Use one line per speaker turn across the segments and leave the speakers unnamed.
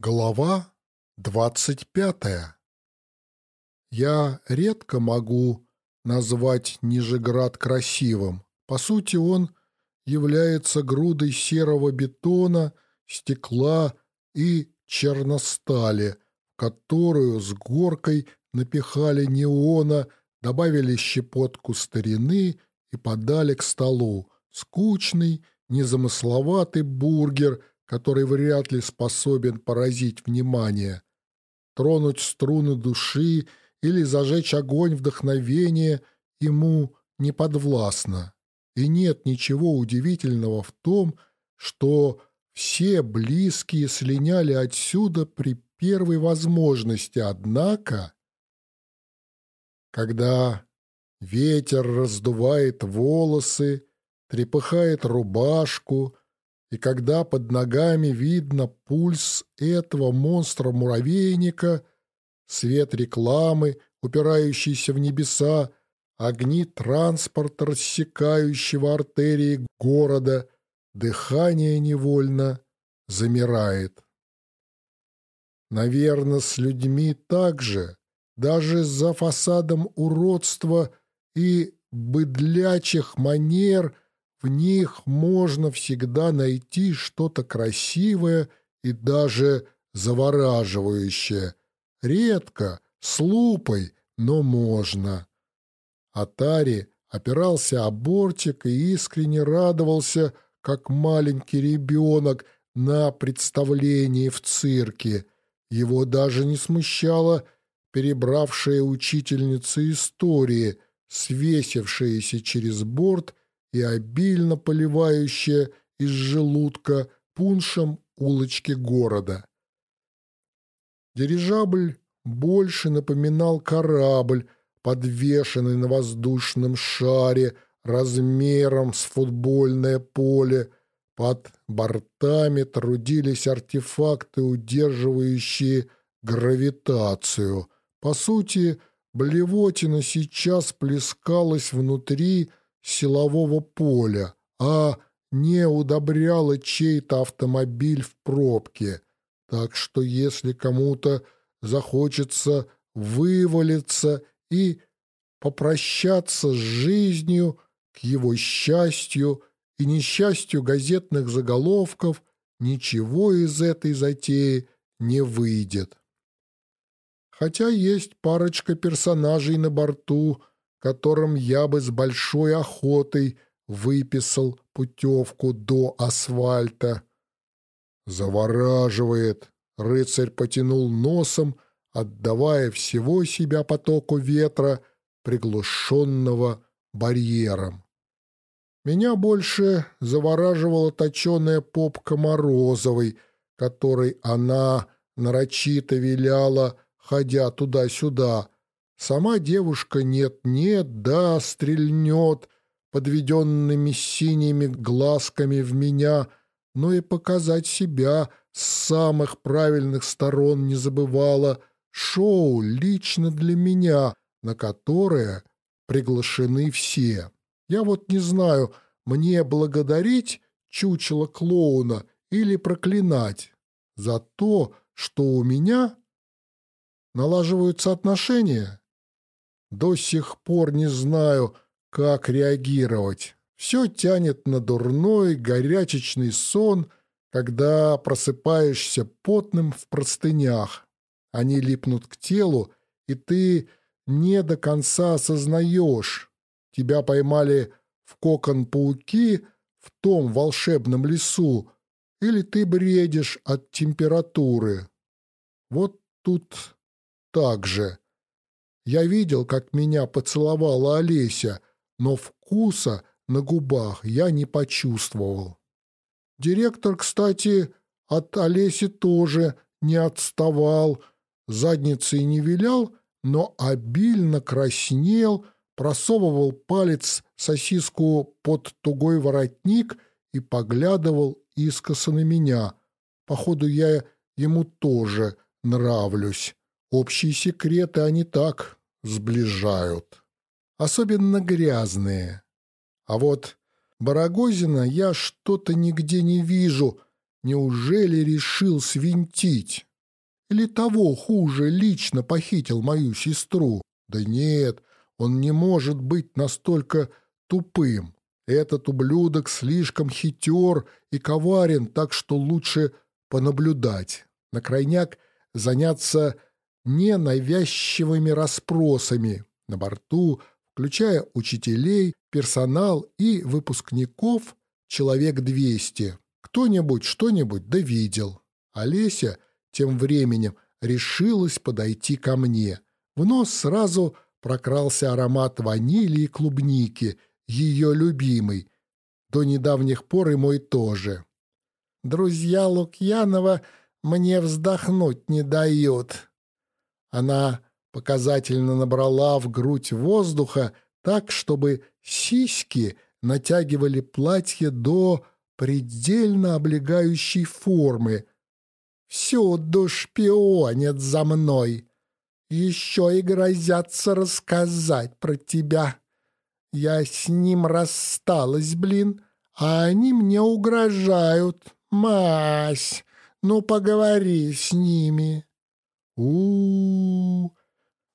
Глава двадцать пятая Я редко могу назвать Нижеград красивым. По сути, он является грудой серого бетона, стекла и черностали, которую с горкой напихали неона, добавили щепотку старины и подали к столу. Скучный, незамысловатый бургер – который вряд ли способен поразить внимание, тронуть струны души или зажечь огонь вдохновения ему не подвластно. И нет ничего удивительного в том, что все близкие слиняли отсюда при первой возможности, однако, когда ветер раздувает волосы, трепыхает рубашку, и когда под ногами видно пульс этого монстра-муравейника, свет рекламы, упирающийся в небеса, огни транспорта, рассекающего артерии города, дыхание невольно замирает. Наверное, с людьми также, даже за фасадом уродства и быдлячих манер – в них можно всегда найти что-то красивое и даже завораживающее. Редко, с лупой, но можно. Атари опирался о бортик и искренне радовался, как маленький ребенок на представлении в цирке. Его даже не смущала перебравшая учительница истории, свесившаяся через борт и обильно поливающая из желудка пуншем улочки города. Дирижабль больше напоминал корабль, подвешенный на воздушном шаре размером с футбольное поле. Под бортами трудились артефакты, удерживающие гравитацию. По сути, блевотина сейчас плескалась внутри силового поля, а не удобряла чей-то автомобиль в пробке. Так что если кому-то захочется вывалиться и попрощаться с жизнью, к его счастью и несчастью газетных заголовков, ничего из этой затеи не выйдет. Хотя есть парочка персонажей на борту, которым я бы с большой охотой выписал путевку до асфальта. Завораживает. Рыцарь потянул носом, отдавая всего себя потоку ветра, приглушенного барьером. Меня больше завораживала точеная попка Морозовой, которой она нарочито виляла, ходя туда-сюда, Сама девушка нет-нет, да, стрельнет подведенными синими глазками в меня, но и показать себя с самых правильных сторон не забывала. Шоу лично для меня, на которое приглашены все. Я вот не знаю, мне благодарить чучело клоуна или проклинать за то, что у меня налаживаются отношения. До сих пор не знаю, как реагировать. Все тянет на дурной, горячечный сон, когда просыпаешься потным в простынях. Они липнут к телу, и ты не до конца осознаешь. Тебя поймали в кокон пауки в том волшебном лесу, или ты бредишь от температуры. Вот тут так же. Я видел, как меня поцеловала Олеся, но вкуса на губах я не почувствовал. Директор, кстати, от Олеси тоже не отставал, задницей не вилял, но обильно краснел, просовывал палец сосиску под тугой воротник и поглядывал искоса на меня. Походу, я ему тоже нравлюсь. Общие секреты они так сближают. Особенно грязные. А вот Барагозина я что-то нигде не вижу. Неужели решил свинтить? или того хуже лично похитил мою сестру? Да нет, он не может быть настолько тупым. Этот ублюдок слишком хитер и коварен, так что лучше понаблюдать. На крайняк заняться ненавязчивыми расспросами. На борту, включая учителей, персонал и выпускников, человек двести. Кто-нибудь что-нибудь да видел. Олеся тем временем решилась подойти ко мне. В нос сразу прокрался аромат ванили и клубники, ее любимый. До недавних пор и мой тоже. Друзья Лукьянова мне вздохнуть не дают. Она показательно набрала в грудь воздуха так, чтобы сиськи натягивали платье до предельно облегающей формы. Всюду шпионят за мной. Еще и грозятся рассказать про тебя. Я с ним рассталась, блин, а они мне угрожают. Мась, ну поговори с ними. У у.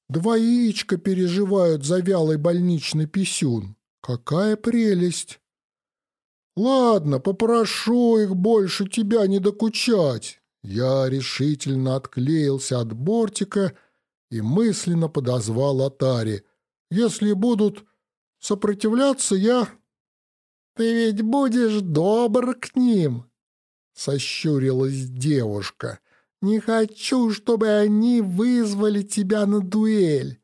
Двоичка переживают за вялый больничный писюн. Какая прелесть! Ладно, попрошу их больше тебя не докучать. Я решительно отклеился от бортика и мысленно подозвал Атари. Если будут сопротивляться, я... Ты ведь будешь добр к ним, сощурилась девушка. Не хочу, чтобы они вызвали тебя на дуэль.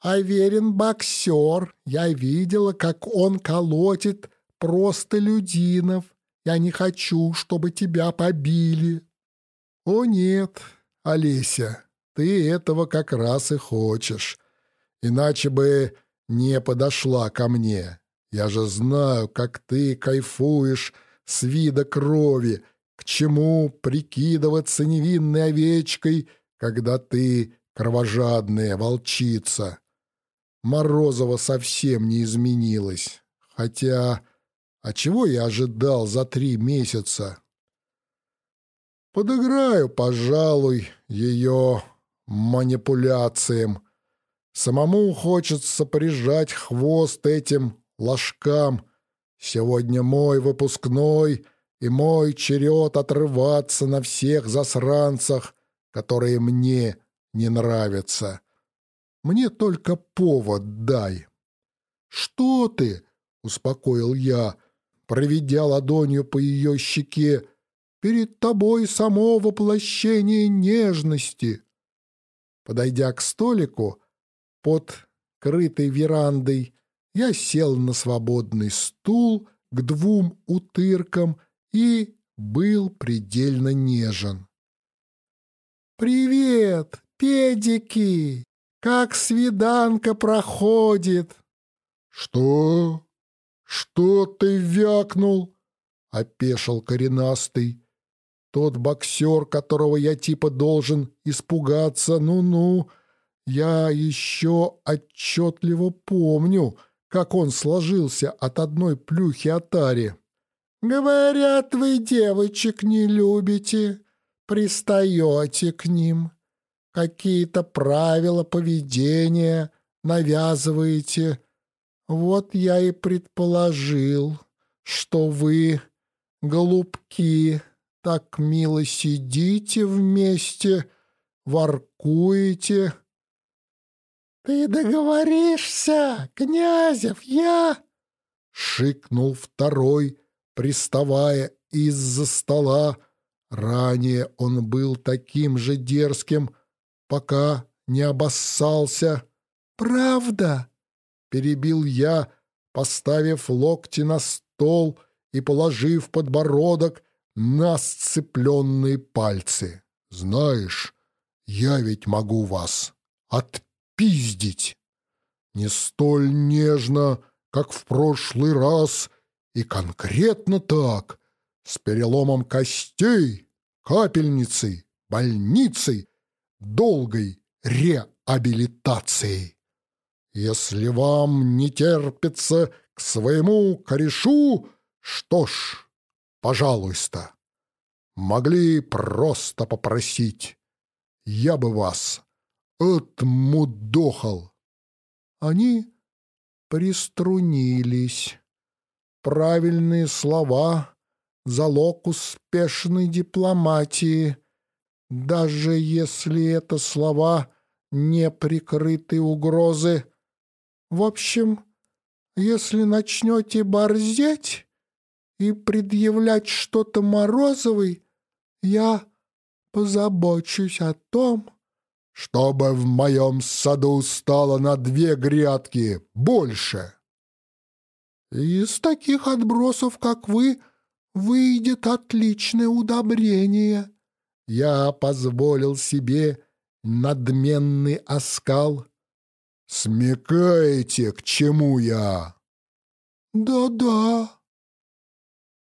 А верен боксер. Я видела, как он колотит просто людинов. Я не хочу, чтобы тебя побили. О нет, Олеся, ты этого как раз и хочешь. Иначе бы не подошла ко мне. Я же знаю, как ты кайфуешь с вида крови, к чему прикидываться невинной овечкой, когда ты кровожадная волчица. Морозова совсем не изменилась. Хотя, а чего я ожидал за три месяца? Подыграю, пожалуй, ее манипуляциям. Самому хочется прижать хвост этим ложкам. Сегодня мой выпускной и мой черед отрываться на всех засранцах, которые мне не нравятся. Мне только повод дай. «Что ты?» — успокоил я, проведя ладонью по ее щеке. «Перед тобой само воплощение нежности». Подойдя к столику под крытой верандой, я сел на свободный стул к двум утыркам и был предельно нежен. «Привет, педики! Как свиданка проходит?» «Что? Что ты вякнул?» — опешил коренастый. Тот боксер, которого я типа должен испугаться, ну-ну, я еще отчетливо помню, как он сложился от одной плюхи Атари. «Говорят, вы девочек не любите, пристаете к ним, какие-то правила поведения навязываете. Вот я и предположил, что вы, голубки, так мило сидите вместе, воркуете». «Ты договоришься, Князев, я...» — шикнул второй, приставая из-за стола. Ранее он был таким же дерзким, пока не обоссался. «Правда?» — перебил я, поставив локти на стол и положив подбородок на сцепленные пальцы. «Знаешь, я ведь могу вас отпиздить. Не столь нежно, как в прошлый раз, и конкретно так, с переломом костей, капельницей, больницей, долгой реабилитацией. Если вам не терпится к своему корешу, что ж, пожалуйста, могли просто попросить. я бы вас отмудохал. Они приструнились. Правильные слова — залог успешной дипломатии, даже если это слова не прикрытые угрозы. В общем, если начнете борзеть и предъявлять что-то Морозовой, я позабочусь о том, чтобы в моем саду стало на две грядки больше. Из таких отбросов, как вы, выйдет отличное удобрение. Я позволил себе надменный оскал. Смекаете, к чему я? Да-да.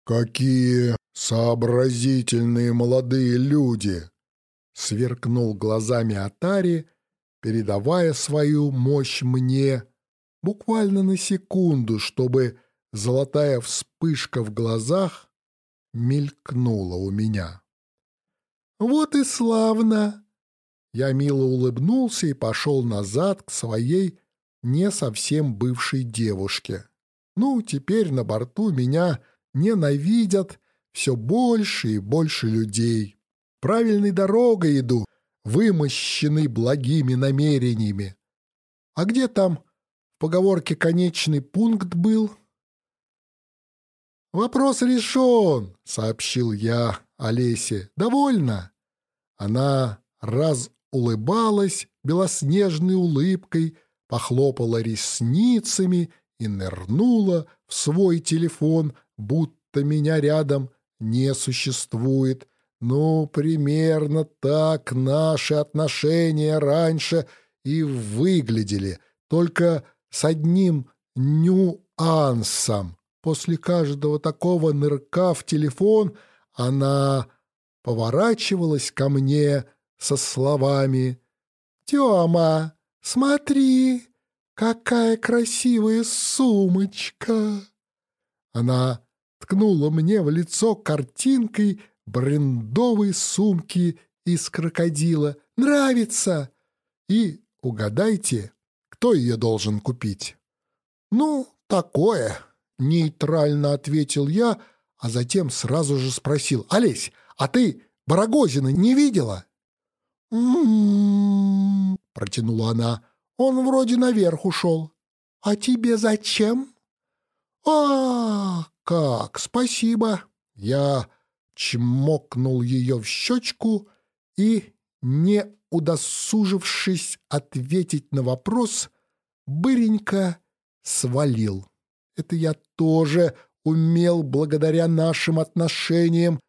Какие сообразительные молодые люди! Сверкнул глазами Атари, передавая свою мощь мне, буквально на секунду, чтобы золотая вспышка в глазах мелькнула у меня. «Вот и славно!» Я мило улыбнулся и пошел назад к своей не совсем бывшей девушке. Ну, теперь на борту меня ненавидят все больше и больше людей. Правильной дорогой иду, вымощенный благими намерениями. А где там поговорке конечный пункт был? «Вопрос решен», — сообщил я Олесе. «Довольно». Она раз улыбалась белоснежной улыбкой, похлопала ресницами и нырнула в свой телефон, будто меня рядом не существует. Ну, примерно так наши отношения раньше и выглядели, только с одним нюансом. После каждого такого нырка в телефон она поворачивалась ко мне со словами «Тёма, смотри, какая красивая сумочка!» Она ткнула мне в лицо картинкой брендовой сумки из крокодила. «Нравится!» И угадайте, кто ее должен купить? «Ну, такое!» — нейтрально ответил я, а затем сразу же спросил. «Олесь, а ты Барагозина не видела?» Протянула она. «Он вроде наверх ушел. А тебе зачем?» «А, как, спасибо!» Я чмокнул ее в щечку и, не удосужившись ответить на вопрос, быренько свалил. Это я тоже умел благодаря нашим отношениям.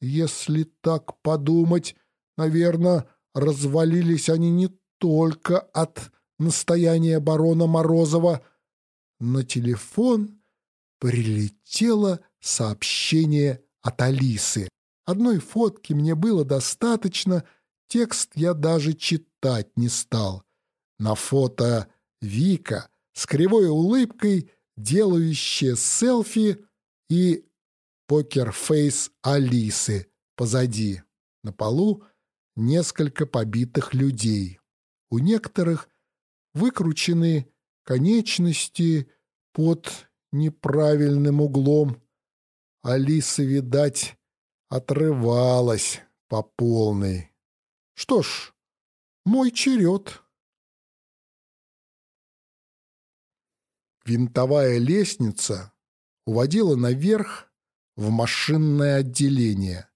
Если так подумать, наверное, развалились они не только от настояния барона Морозова. На телефон прилетело сообщение от Алисы. Одной фотки мне было достаточно, текст я даже читать не стал. На фото Вика с кривой улыбкой, делающая селфи и покерфейс Алисы позади. На полу несколько побитых людей. У некоторых выкручены конечности под неправильным углом. Алиса, видать, отрывалась по полной. Что ж, мой черед. Винтовая лестница уводила наверх в машинное отделение,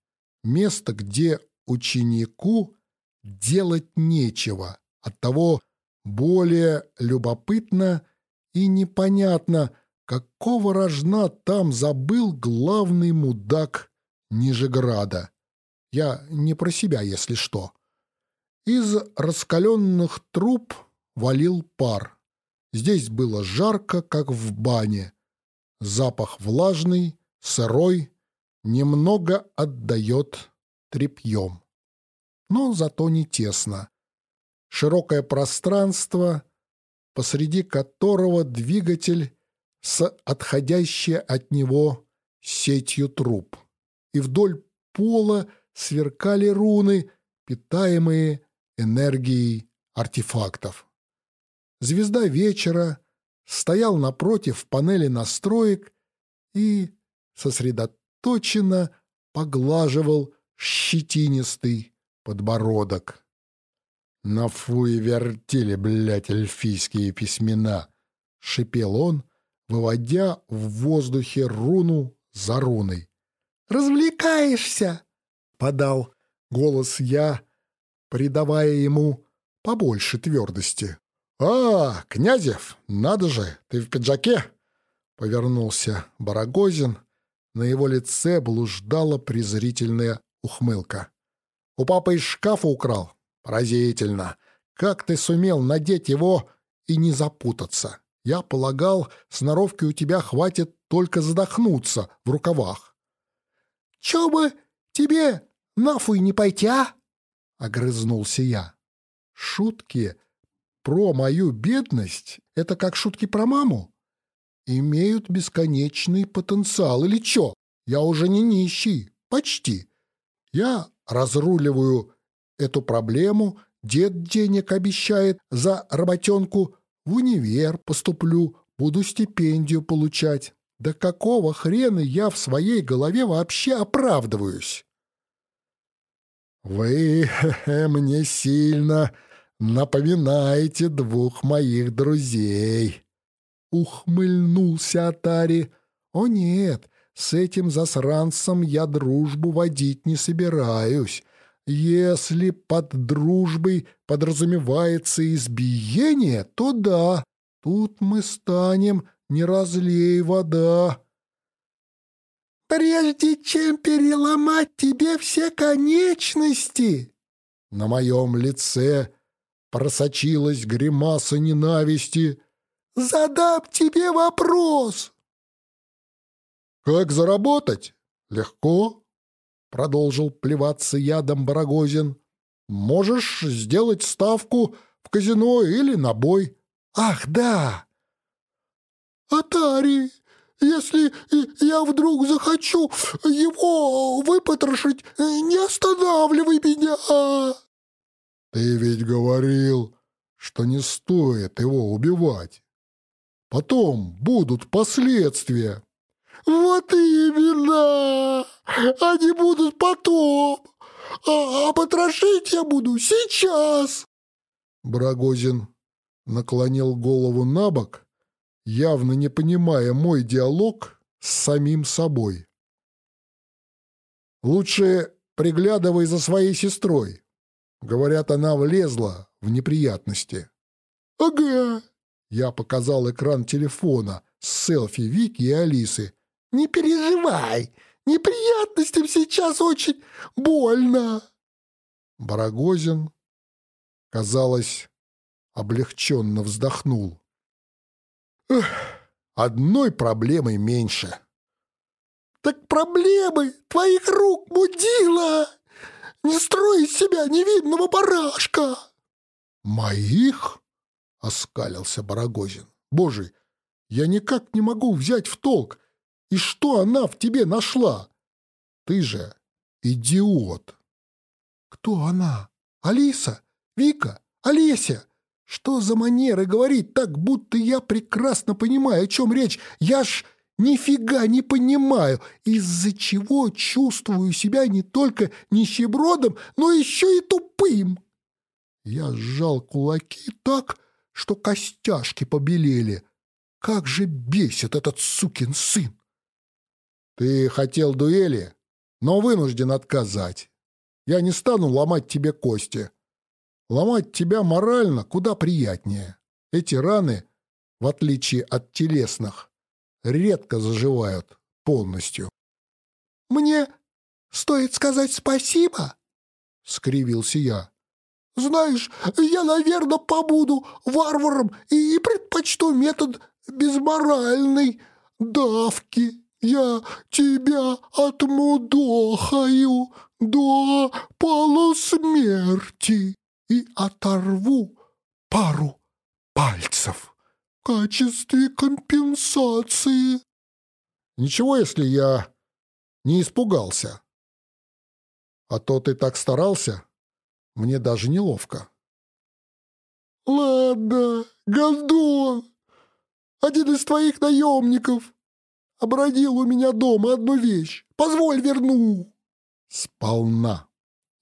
место, где ученику делать нечего, оттого более любопытно и непонятно, какого рожна там забыл главный мудак Нижеграда. Я не про себя, если что. Из раскаленных труб валил пар. Здесь было жарко, как в бане. Запах влажный, сырой, немного отдает тряпьем. Но зато не тесно. Широкое пространство, посреди которого двигатель с отходящей от него сетью труб. И вдоль пола сверкали руны, питаемые энергией артефактов. Звезда вечера стоял напротив панели настроек и сосредоточенно поглаживал щетинистый подбородок. «На фуе вертели, блядь, эльфийские письмена!» — шипел он, выводя в воздухе руну за руной. «Развлекаешься!» — подал голос я, придавая ему побольше твердости. «А, Князев, надо же, ты в пиджаке!» — повернулся Барагозин. На его лице блуждала презрительная ухмылка. «У папы из шкафа украл? Поразительно! Как ты сумел надеть его и не запутаться? Я полагал, сноровки у тебя хватит только задохнуться в рукавах». «Чё бы тебе нафуй не пойти, а?» — огрызнулся я. Шутки про мою бедность — это как шутки про маму. Имеют бесконечный потенциал или чё? Я уже не нищий, почти. Я разруливаю эту проблему, дед денег обещает за работенку, в универ поступлю, буду стипендию получать. Да какого хрена я в своей голове вообще оправдываюсь? Вы мне сильно напоминаете двух моих друзей. Ухмыльнулся Атари. О нет, с этим засранцем я дружбу водить не собираюсь. Если под дружбой подразумевается избиение, то да, тут мы станем не разлей вода. «Прежде чем переломать тебе все конечности!» На моем лице просочилась гримаса ненависти. «Задам тебе вопрос!» «Как заработать? Легко!» — продолжил плеваться ядом Барагозин. «Можешь сделать ставку в казино или на бой». «Ах, да!» «Атари, если я вдруг захочу его выпотрошить, не останавливай меня!» «Ты ведь говорил, что не стоит его убивать. Потом будут последствия». «Вот именно! Они будут потом, а, а потрошить я буду сейчас!» Брагозин наклонил голову на бок, явно не понимая мой диалог с самим собой. «Лучше приглядывай за своей сестрой. Говорят, она влезла в неприятности». «Ага!» Я показал экран телефона с селфи Вики и Алисы. «Не переживай, неприятностям сейчас очень больно!» Барагозин, казалось, облегченно вздохнул. «Эх, одной проблемой меньше!» «Так проблемы твоих рук, мудила! Не строй из себя невидного барашка!» «Моих?» — оскалился Барагозин. «Боже, я никак не могу взять в толк, и что она в тебе нашла? Ты же идиот!» «Кто она? Алиса? Вика? Олеся?» Что за манеры говорить так, будто я прекрасно понимаю, о чем речь? Я ж нифига не понимаю, из-за чего чувствую себя не только нищебродом, но еще и тупым. Я сжал кулаки так, что костяшки побелели. Как же бесит этот сукин сын! Ты хотел дуэли, но вынужден отказать. Я не стану ломать тебе кости. Ломать тебя морально куда приятнее. Эти раны, в отличие от телесных, редко заживают полностью. «Мне стоит сказать спасибо?» — скривился я. «Знаешь, я, наверное, побуду варваром и предпочту метод безморальной давки. Я тебя отмудохаю до полусмерти» и оторву пару пальцев в качестве компенсации. Ничего, если я не испугался. А то ты так старался. мне даже неловко. «Ладно, Гондон, один из твоих наемников обродил у меня дома одну вещь. Позволь верну!» Сполна.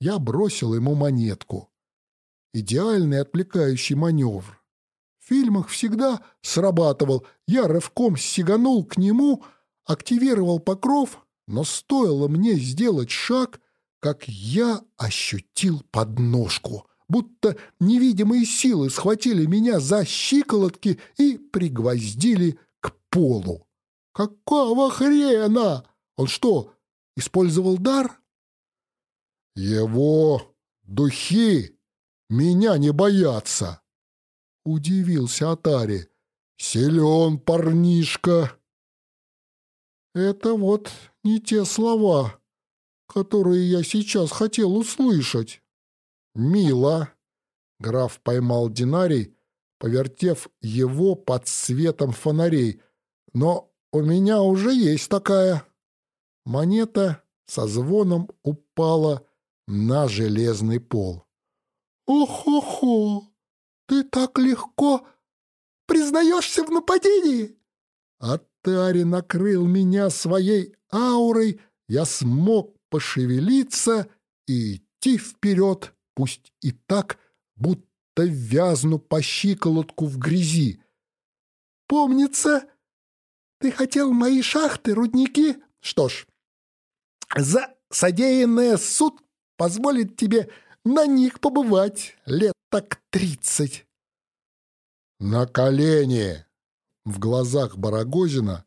Я бросил ему монетку. Идеальный отвлекающий маневр. В фильмах всегда срабатывал. Я рывком сиганул к нему, активировал покров, но стоило мне сделать шаг, как я ощутил подножку, будто невидимые силы схватили меня за щиколотки и пригвоздили к полу. «Какого хрена? Он что, использовал дар?» «Его духи меня не боятся!» Удивился Атари. «Силен парнишка!» «Это вот не те слова, которые я сейчас хотел услышать». «Мило!» Граф поймал динарий, повертев его под светом фонарей. «Но у меня уже есть такая». Монета со звоном упала на железный пол. «Ох-хо-хо! Ты так легко признаешься в нападении!» Атари накрыл меня своей аурой, я смог пошевелиться и идти вперед, пусть и так, будто вязну по щиколотку в грязи. «Помнится, ты хотел мои шахты, рудники? Что ж, за содеянное суд позволит тебе на них побывать лет так тридцать. На колени! В глазах Барагозина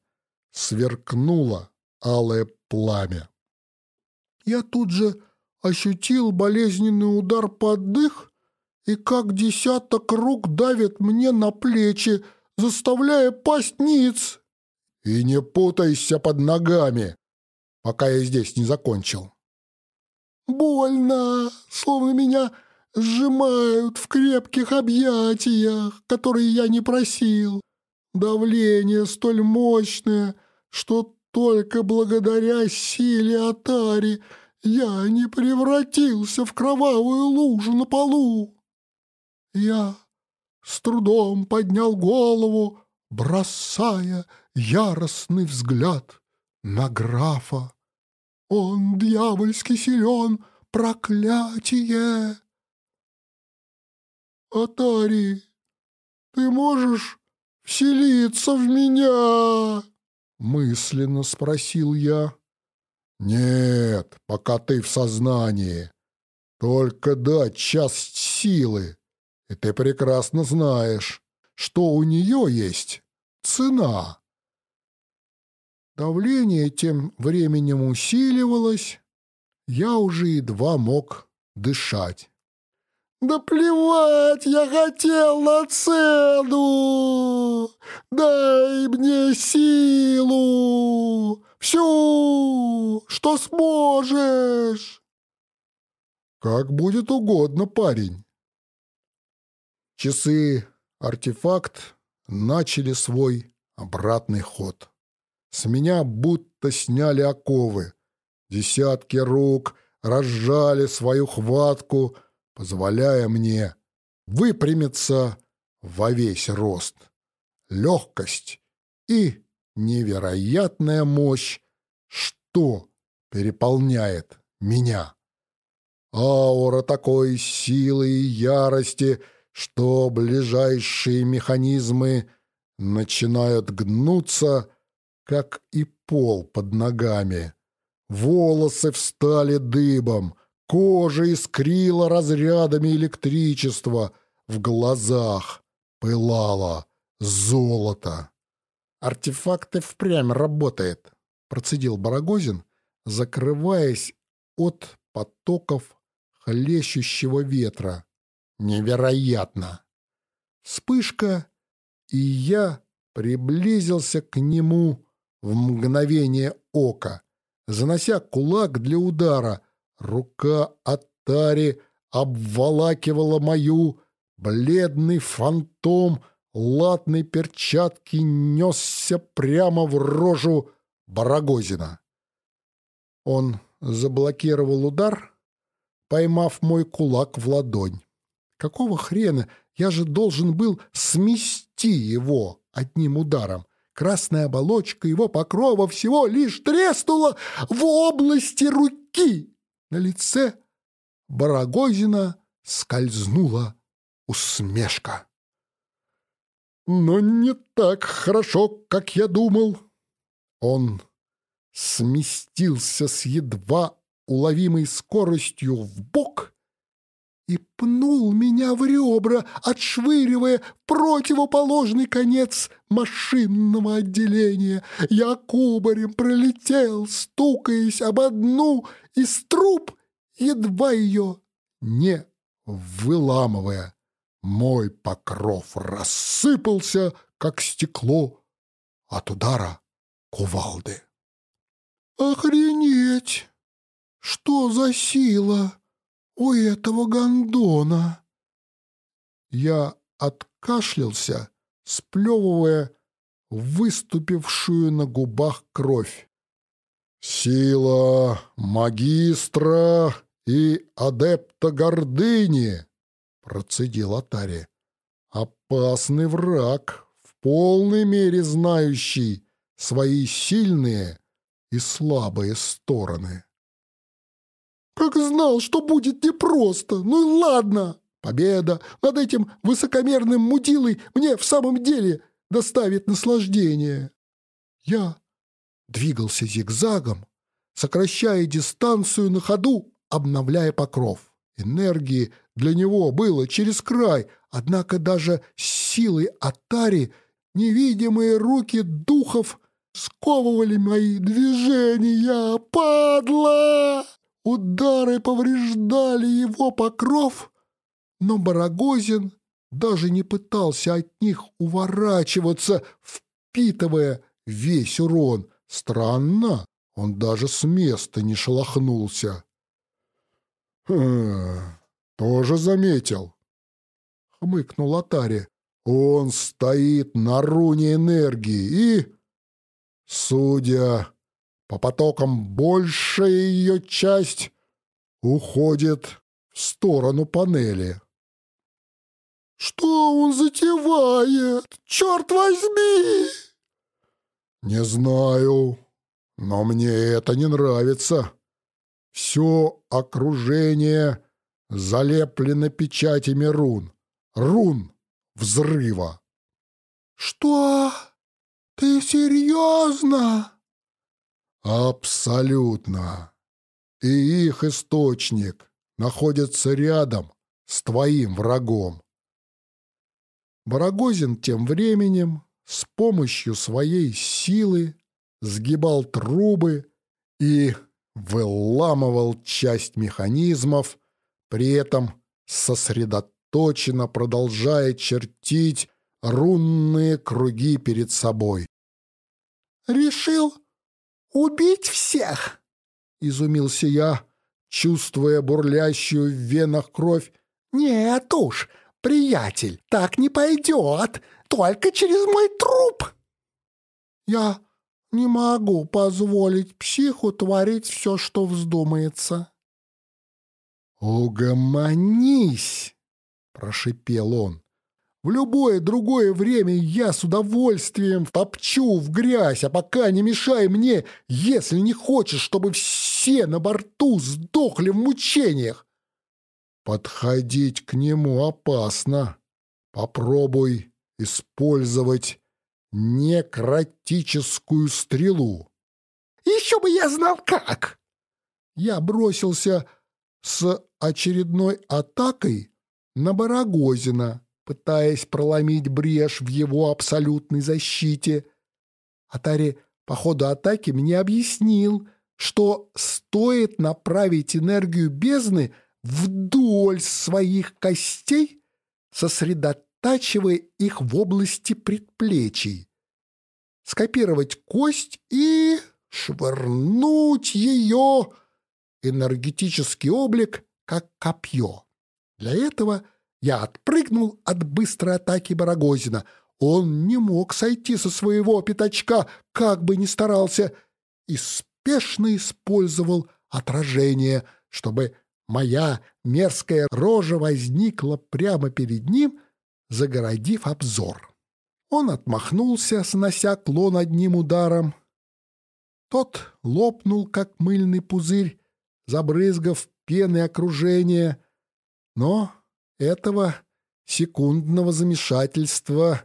сверкнуло алое пламя. Я тут же ощутил болезненный удар под дых, и как десяток рук давит мне на плечи, заставляя пасть ниц. И не путайся под ногами, пока я здесь не закончил. Больно, словно меня сжимают в крепких объятиях, которые я не просил. Давление столь мощное, что только благодаря силе Атари я не превратился в кровавую лужу на полу. Я с трудом поднял голову, бросая яростный взгляд на графа. Он дьявольски силен, проклятие! Атари, ты можешь вселиться в меня? Мысленно спросил я. Нет, пока ты в сознании. Только дать часть силы. И ты прекрасно знаешь, что у нее есть цена. Давление тем временем усиливалось, я уже едва мог дышать. «Да плевать я хотел на цену! Дай мне силу! Всю, что сможешь!» «Как будет угодно, парень!» Часы «Артефакт» начали свой обратный ход. С меня будто сняли оковы. Десятки рук разжали свою хватку, позволяя мне выпрямиться во весь рост. Легкость и невероятная мощь, что переполняет меня. Аура такой силы и ярости, что ближайшие механизмы начинают гнуться, как и пол под ногами. Волосы встали дыбом, кожа искрила разрядами электричества, в глазах пылало золото. «Артефакт и впрямь работает», — процедил Барагозин, закрываясь от потоков хлещущего ветра. «Невероятно!» Вспышка, и я приблизился к нему, в мгновение ока. Занося кулак для удара, рука Атари обволакивала мою, бледный фантом латной перчатки несся прямо в рожу Барагозина. Он заблокировал удар, поймав мой кулак в ладонь. Какого хрена я же должен был смести его одним ударом? Красная оболочка его покрова всего лишь треснула в области руки. На лице Барагозина скользнула усмешка. Но не так хорошо, как я думал. Он сместился с едва уловимой скоростью в бок и пнул меня в ребра, отшвыривая противоположный конец машинного отделения. Я кубарем пролетел, стукаясь об одну из труб, едва ее не выламывая. Мой покров рассыпался, как стекло от удара кувалды. «Охренеть! Что за сила!» У этого гондона. Я откашлялся, сплевывая выступившую на губах кровь. «Сила магистра и адепта гордыни!» — процедил Атари. «Опасный враг, в полной мере знающий свои сильные и слабые стороны». Как знал, что будет непросто. Ну и ладно. Победа над этим высокомерным мудилой мне в самом деле доставит наслаждение. Я двигался зигзагом, сокращая дистанцию на ходу, обновляя покров. Энергии для него было через край, однако даже с силой Атари невидимые руки духов сковывали мои движения. Падла! Удары повреждали его покров, но Барагозин даже не пытался от них уворачиваться, впитывая весь урон. Странно, он даже с места не шелохнулся. «Хм, тоже заметил», — хмыкнул Атари. «Он стоит на руне энергии и, судя по потокам большая ее часть уходит в сторону панели. «Что он затевает? Черт возьми!» «Не знаю, но мне это не нравится. Все окружение залеплено печатями рун. Рун взрыва». «Что? Ты серьезно?» Абсолютно. И их источник находится рядом с твоим врагом. Барагозин тем временем с помощью своей силы сгибал трубы и выламывал часть механизмов, при этом сосредоточенно продолжая чертить рунные круги перед собой. «Решил «Убить всех?» — изумился я, чувствуя бурлящую в венах кровь. «Нет уж, приятель, так не пойдет, только через мой труп!» «Я не могу позволить психу творить все, что вздумается». «Угомонись!» — прошипел он. В любое другое время я с удовольствием топчу в грязь, а пока не мешай мне, если не хочешь, чтобы все на борту сдохли в мучениях. Подходить к нему опасно. Попробуй использовать некротическую стрелу. Еще бы я знал как! Я бросился с очередной атакой на Барагозина, пытаясь проломить брешь в его абсолютной защите. Атари по ходу атаки мне объяснил, что стоит направить энергию бездны вдоль своих костей, сосредотачивая их в области предплечий, скопировать кость и швырнуть ее энергетический облик как копье. Для этого – я отпрыгнул от быстрой атаки Барагозина. Он не мог сойти со своего пятачка, как бы ни старался, и спешно использовал отражение, чтобы Моя мерзкая рожа возникла прямо перед ним, загородив обзор. Он отмахнулся, снося клон одним ударом. Тот лопнул, как мыльный пузырь, забрызгав пены окружения. Но этого секундного замешательства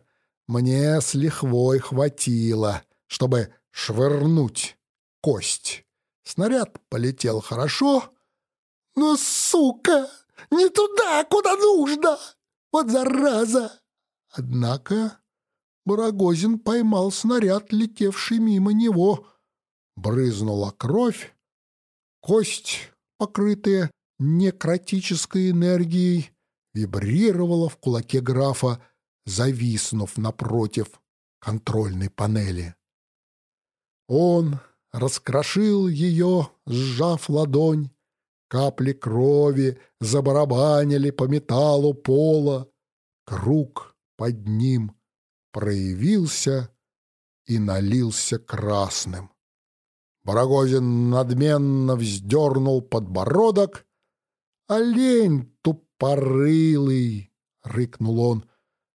мне с лихвой хватило, чтобы швырнуть кость. Снаряд полетел хорошо, но, сука, не туда, куда нужно! Вот зараза! Однако Барагозин поймал снаряд, летевший мимо него. Брызнула кровь, кость, покрытая некротической энергией, вибрировала в кулаке графа, зависнув напротив контрольной панели. Он раскрошил ее, сжав ладонь. Капли крови забарабанили по металлу пола. Круг под ним проявился и налился красным. Барагозин надменно вздернул подбородок. «Олень тупорылый!» — рыкнул он.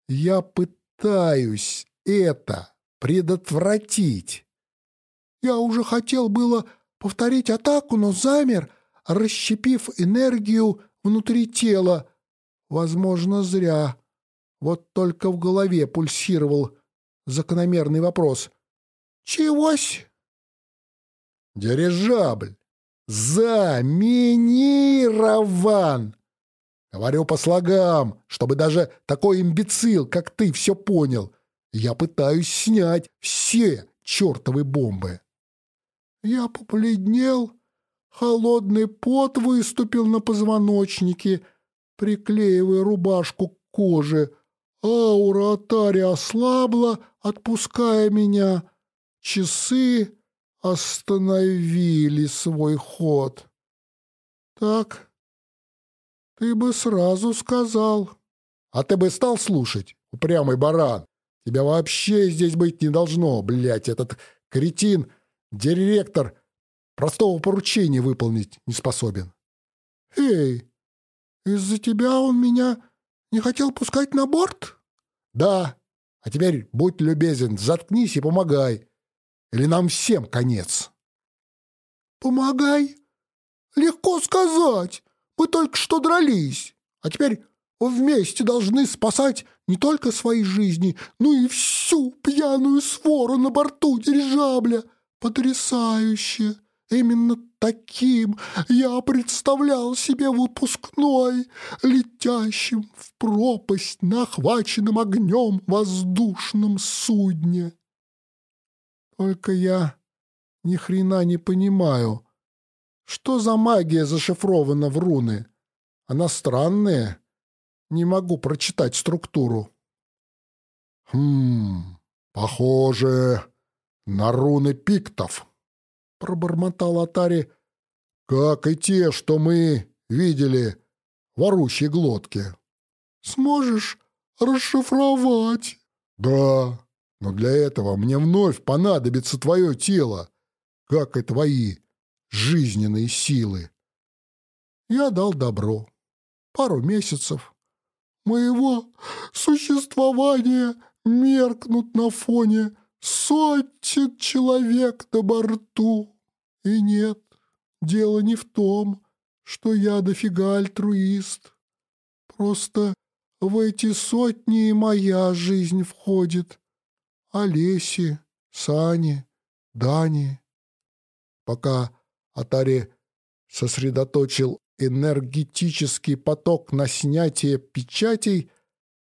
«Я пытаюсь это предотвратить!» Я уже хотел было повторить атаку, но замер, расщепив энергию внутри тела. Возможно, зря. Вот только в голове пульсировал закономерный вопрос. «Чегось?» «Дирижабль! Заминирован!» Говорю по слогам, чтобы даже такой имбецил, как ты, все понял. Я пытаюсь снять все чертовы бомбы. Я побледнел, холодный пот выступил на позвоночнике, приклеивая рубашку к коже. Аура Атари ослабла, отпуская меня. Часы остановили свой ход. Так, ты бы сразу сказал. А ты бы стал слушать, упрямый баран? Тебя вообще здесь быть не должно, блядь, этот кретин Директор простого поручения выполнить не способен. «Эй, из-за тебя он меня не хотел пускать на борт?» «Да. А теперь будь любезен, заткнись и помогай. Или нам всем конец». «Помогай? Легко сказать. Мы только что дрались. А теперь вместе должны спасать не только свои жизни, но и всю пьяную свору на борту дирижабля». Потрясающе! Именно таким я представлял себе выпускной, летящим в пропасть на охваченном огнем воздушном судне. Только я ни хрена не понимаю, что за магия зашифрована в руны. Она странная, не могу прочитать структуру. Хм, похоже, на руны пиктов, — пробормотал Атари, — как и те, что мы видели в орущей глотке. — Сможешь расшифровать? — Да, но для этого мне вновь понадобится твое тело, как и твои жизненные силы. Я дал добро. Пару месяцев моего существования меркнут на фоне Сотен человек на борту. И нет, дело не в том, что я дофига альтруист. Просто в эти сотни и моя жизнь входит. Олеси, Сани, Дани. Пока Атари сосредоточил энергетический поток на снятие печатей,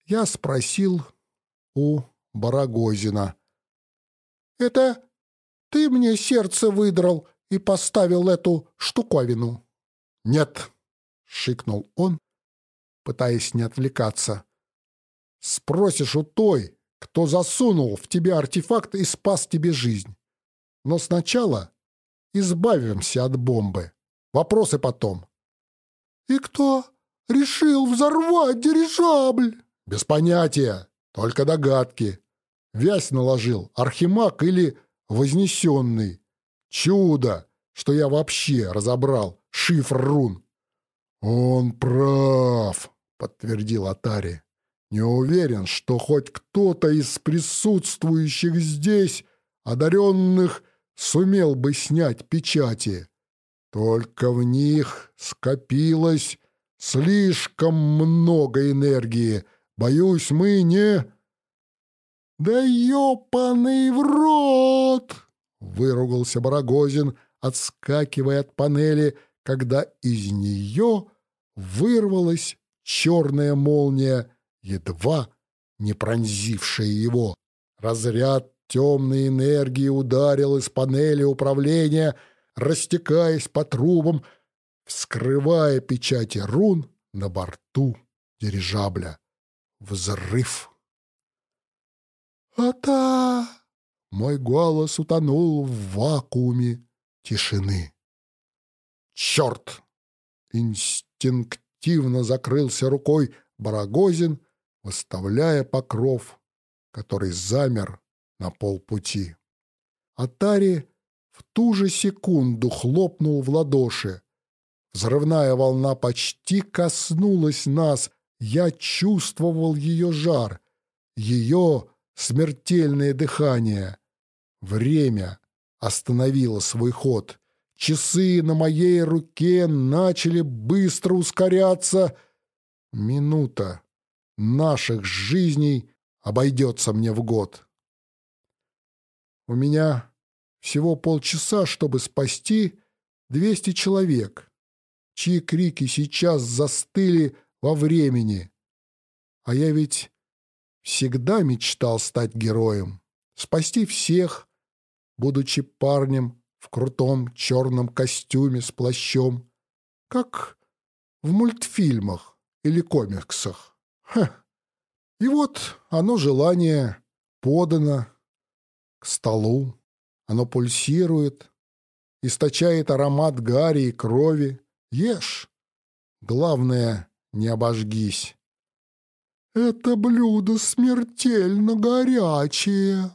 я спросил у Барагозина. Это ты мне сердце выдрал и поставил эту штуковину?» «Нет», — шикнул он, пытаясь не отвлекаться. «Спросишь у той, кто засунул в тебя артефакт и спас тебе жизнь. Но сначала избавимся от бомбы. Вопросы потом». «И кто решил взорвать дирижабль?» «Без понятия, только догадки. Вязь наложил архимаг или вознесенный. Чудо, что я вообще разобрал шифр рун. «Он прав», — подтвердил Атари. «Не уверен, что хоть кто-то из присутствующих здесь, одаренных, сумел бы снять печати. Только в них скопилось слишком много энергии. Боюсь, мы не...» «Да ёпаный в рот!» — выругался Барагозин, отскакивая от панели, когда из нее вырвалась черная молния, едва не пронзившая его. Разряд темной энергии ударил из панели управления, растекаясь по трубам, вскрывая печати рун на борту дирижабля. Взрыв! «Ата!» Мой голос утонул в вакууме тишины. «Черт!» Инстинктивно закрылся рукой Барагозин, выставляя покров, который замер на полпути. Атари в ту же секунду хлопнул в ладоши. Взрывная волна почти коснулась нас. Я чувствовал ее жар, ее смертельное дыхание. Время остановило свой ход. Часы на моей руке начали быстро ускоряться. Минута наших жизней обойдется мне в год. У меня всего полчаса, чтобы спасти двести человек, чьи крики сейчас застыли во времени. А я ведь всегда мечтал стать героем, спасти всех, будучи парнем в крутом черном костюме с плащом, как в мультфильмах или комиксах. Ха. И вот оно желание подано к столу, оно пульсирует, источает аромат гари и крови. Ешь. Главное, не обожгись. «Это блюдо смертельно горячее»,